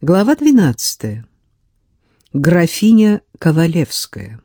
Глава 12. Графиня Ковалевская.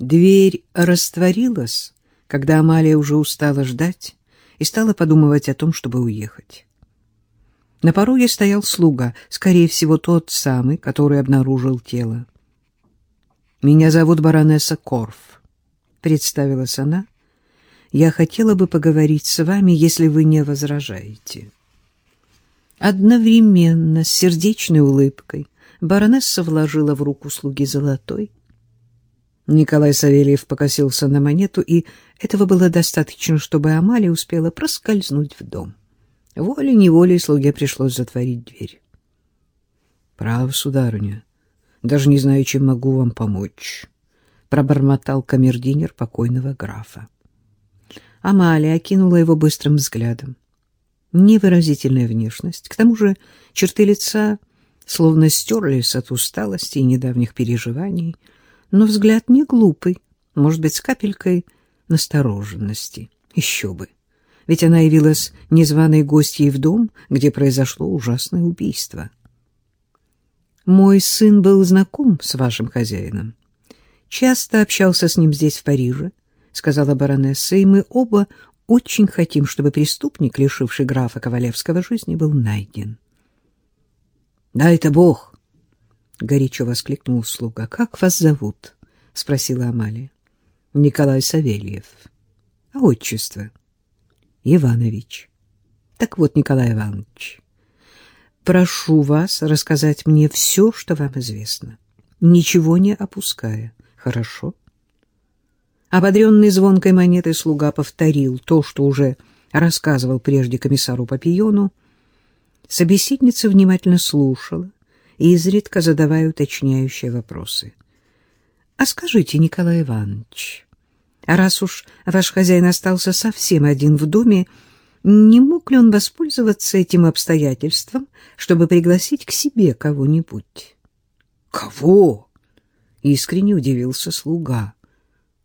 Дверь растворилась, когда Амалия уже устала ждать и стала подумывать о том, чтобы уехать. На пороге стоял слуга, скорее всего, тот самый, который обнаружил тело. «Меня зовут баронесса Корф», — представилась она. «Я хотела бы поговорить с вами, если вы не возражаете». Одновременно с сердечной улыбкой баронесса вложила в руку слуги золотой. Николай Савельев покосился на монету, и этого было достаточно, чтобы Амалия успела проскользнуть в дом. Волей-неволей слуге пришлось затворить дверь. — Право, сударыня, даже не знаю, чем могу вам помочь, — пробормотал камердинер покойного графа. Амалия окинула его быстрым взглядом невыразительная внешность. К тому же черты лица словно стерлись от усталости и недавних переживаний, но взгляд не глупый, может быть, с капелькой настороженности. Еще бы. Ведь она явилась незваной гостьей в дом, где произошло ужасное убийство. Мой сын был знаком с вашим хозяином. Часто общался с ним здесь, в Париже, — сказала баронесса, — и мы оба очень хотим, чтобы преступник, лишивший графа Ковалевского жизни, был найден. — Да это Бог! — горячо воскликнул слуга. — Как вас зовут? — спросила Амалия. — Николай Савельев. — А отчество? — Иванович. — Так вот, Николай Иванович, прошу вас рассказать мне все, что вам известно, ничего не опуская. Хорошо? — Ободренный звонкой монетой слуга повторил то, что уже рассказывал прежде комиссару Папиону. Собеседница внимательно слушала, изредка задавая уточняющие вопросы. — А скажите, Николай Иванович, раз уж ваш хозяин остался совсем один в доме, не мог ли он воспользоваться этим обстоятельством, чтобы пригласить к себе кого-нибудь? — Кого? — искренне удивился слуга.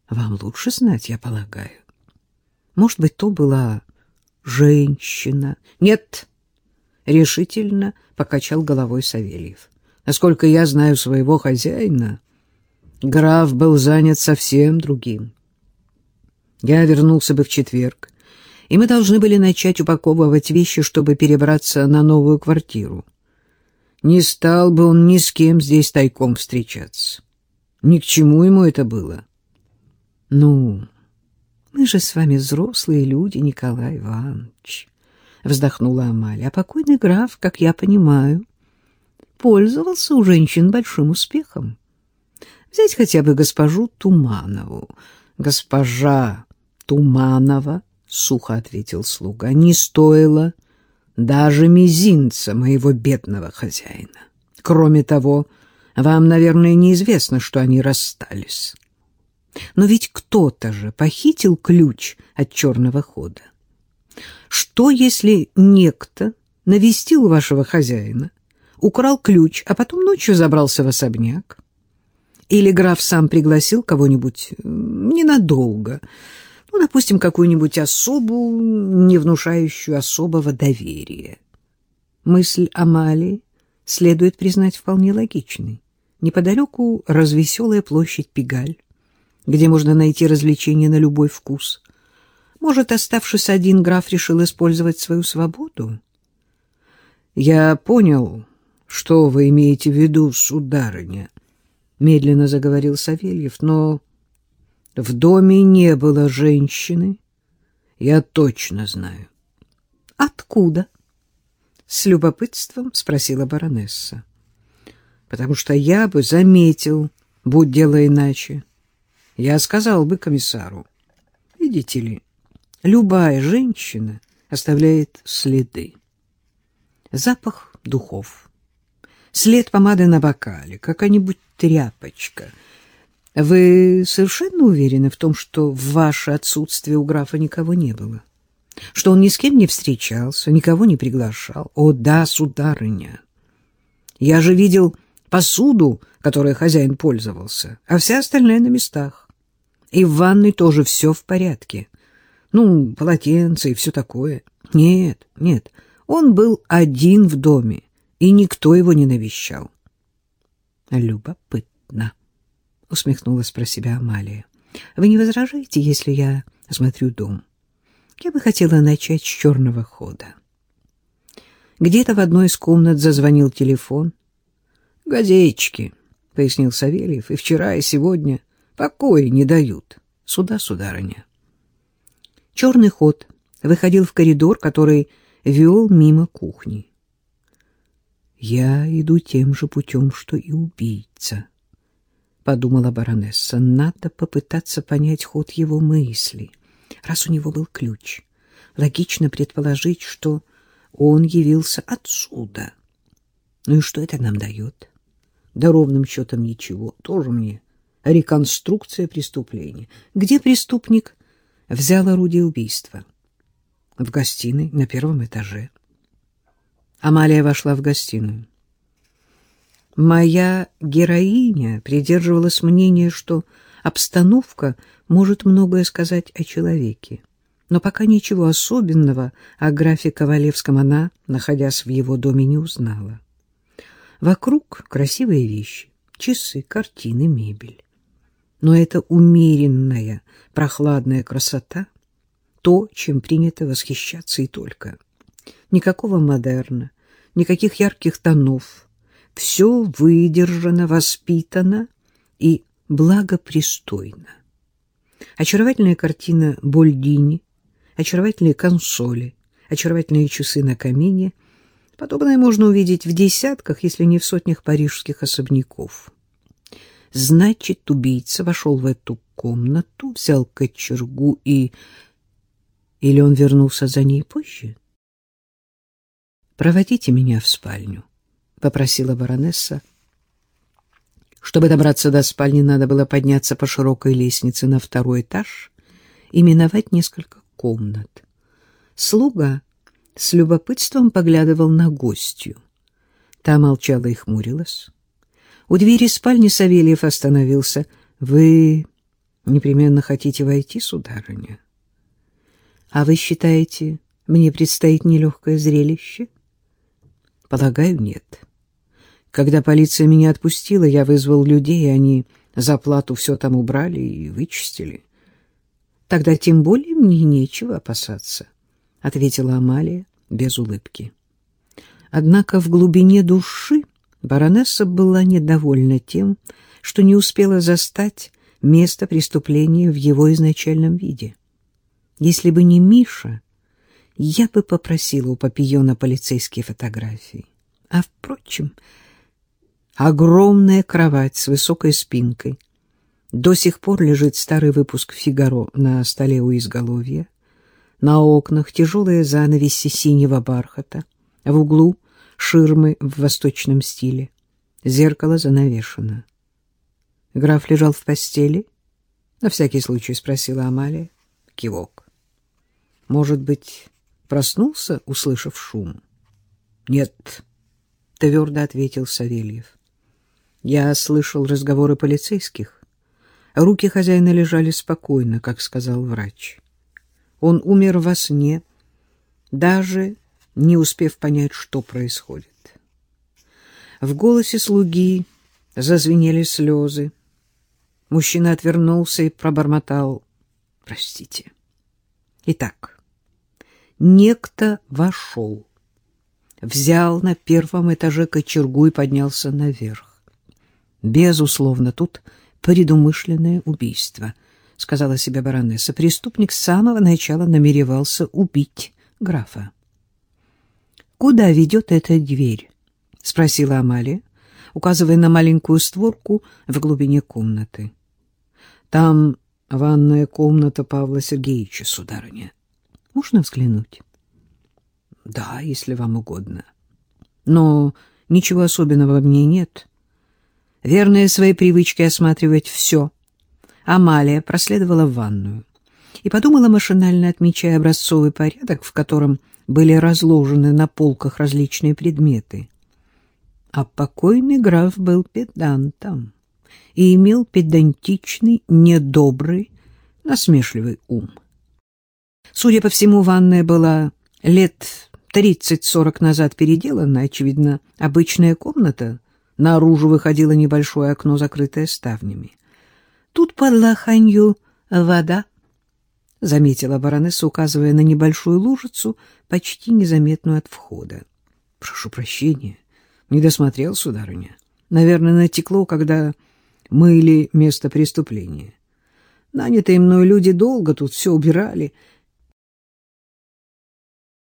Вам лучше знать, я полагаю. Может быть, то была женщина. Нет, решительно покачал головой Савельев. Насколько я знаю своего хозяина, граф был занят совсем другим. Я вернулся бы в четверг, и мы должны были начать упаковывать вещи, чтобы перебраться на новую квартиру. Не стал бы он ни с кем здесь тайком встречаться. Ни к чему ему это было. — Ну, мы же с вами взрослые люди, Николай Иванович, — вздохнула Амалия. — А покойный граф, как я понимаю, пользовался у женщин большим успехом. Взять хотя бы госпожу Туманову. — Госпожа Туманова, — сухо ответил слуга, — не стоила даже мизинца моего бедного хозяина. Кроме того, вам, наверное, неизвестно, что они расстались. Но ведь кто-то же похитил ключ от черного хода. Что, если некто навестил вашего хозяина, украл ключ, а потом ночью забрался в особняк? Или граф сам пригласил кого-нибудь ненадолго, ну, допустим, какую-нибудь особу, не внушающую особого доверия? Мысль Амалии следует признать вполне логичной. Неподалеку развеселая площадь Пигаль где можно найти развлечения на любой вкус. Может, оставшись один, граф решил использовать свою свободу? Я понял, что вы имеете в виду, сударыня, медленно заговорил Савельев, но в доме не было женщины, я точно знаю. Откуда? С любопытством спросила баронесса. Потому что я бы заметил, будь дело иначе. Я сказал бы комиссару, видите ли, любая женщина оставляет следы. Запах духов, след помады на бокале, какая-нибудь тряпочка. Вы совершенно уверены в том, что в ваше отсутствие у графа никого не было? Что он ни с кем не встречался, никого не приглашал? О, да, сударыня! Я же видел посуду, которой хозяин пользовался, а вся остальная на местах. И в ванной тоже все в порядке. Ну, полотенце и все такое. Нет, нет, Он был один в доме, и никто его не навещал. «Любопытно», — усмехнулась про себя Амалия. «Вы не возражаете, если я осмотрю дом? Я бы хотела начать с черного хода». Где-то в одной из комнат зазвонил телефон. «Газетчики», — пояснил Савельев, — «и вчера, и сегодня покоя не дают. Сюда, сударыня». Черный ход выходил в коридор, который вел мимо кухни. «Я иду тем же путем, что и убийца», — подумала баронесса. «Надо попытаться понять ход его мыслей. Раз у него был ключ, логично предположить, что он явился отсюда. Ну и что это нам дает? Да ровным счетом ничего. Тоже мне реконструкция преступления. Где преступник взял орудие убийства? В гостиной на первом этаже. Амалия вошла в гостиную. Моя героиня придерживалась мнения, что обстановка может многое сказать о человеке. Но пока ничего особенного о графе Ковалевском она, находясь в его доме, не узнала. Вокруг красивые вещи, часы, картины, мебель. Но это умеренная, прохладная красота, то, чем принято восхищаться и только. Никакого модерна, никаких ярких тонов. Все выдержано, воспитано и благопристойно. Очаровательная картина Больдини, очаровательные консоли, очаровательные часы на камине. Подобное можно увидеть в десятках, если не в сотнях парижских особняков. Значит, убийца вошел в эту комнату, взял кочергу и... Или он вернулся за ней позже? «Проводите меня в спальню», — попросила баронесса. Чтобы добраться до спальни, надо было подняться по широкой лестнице на второй этаж и миновать несколько комнат. Слуга с любопытством поглядывал на гостью. Та молчала и хмурилась. У двери спальни Савельев остановился. — Вы непременно хотите войти, сударыня? — А вы считаете, мне предстоит нелегкое зрелище? — Полагаю, нет. Когда полиция меня отпустила, я вызвал людей, и они за плату все там убрали и вычистили. Тогда тем более мне нечего опасаться, — ответила Амалия без улыбки. Однако в глубине души баронесса была недовольна тем, что не успела застать место преступления в его изначальном виде. Если бы не Миша, я бы попросила у Папиона полицейские фотографии. А, впрочем, огромная кровать с высокой спинкой, до сих пор лежит старый выпуск «Фигаро» на столе у изголовья. На окнах тяжелые занавеси синего бархата. В углу ширмы в восточном стиле. Зеркало занавешено. Граф лежал в постели? На всякий случай спросила Амалия. Кивок. Может быть, проснулся, услышав шум? Нет, твердо ответил Савельев. Я слышал разговоры полицейских. Руки хозяина лежали спокойно, как сказал врач. Он умер во сне, даже не успев понять, что происходит. В голосе слуги зазвенели слезы. Мужчина отвернулся и пробормотал «Простите». Итак, некто вошел, взял на первом этаже кочергу и поднялся наверх. Безусловно, тут предумышленное убийство, — сказала себе баронесса. Преступник с самого начала намеревался убить графа. — Куда ведет эта дверь? — спросила Амалия, указывая на маленькую створку в глубине комнаты. — Там ванная комната Павла Сергеевича, сударыня. Можно взглянуть? — Да, если вам угодно. Но ничего особенного в ней нет. — Верная своей привычке осматривать все, Амалия проследовала в ванную и подумала машинально, отмечая образцовый порядок, в котором были разложены на полках различные предметы. А покойный граф был педантом и имел педантичный, недобрый, насмешливый ум. Судя по всему, ванная была лет тридцать-сорок назад переделанная, очевидно, обычная комната. Наружу выходило небольшое окно, закрытое ставнями. Тут под лоханью вода, — заметила баронесса, указывая на небольшую лужицу, почти незаметную от входа. — Прошу прощения, не досмотрел, сударыня. Наверное, натекло, когда мыли место преступления. Нанятые мной люди долго тут все убирали,